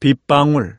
빗방울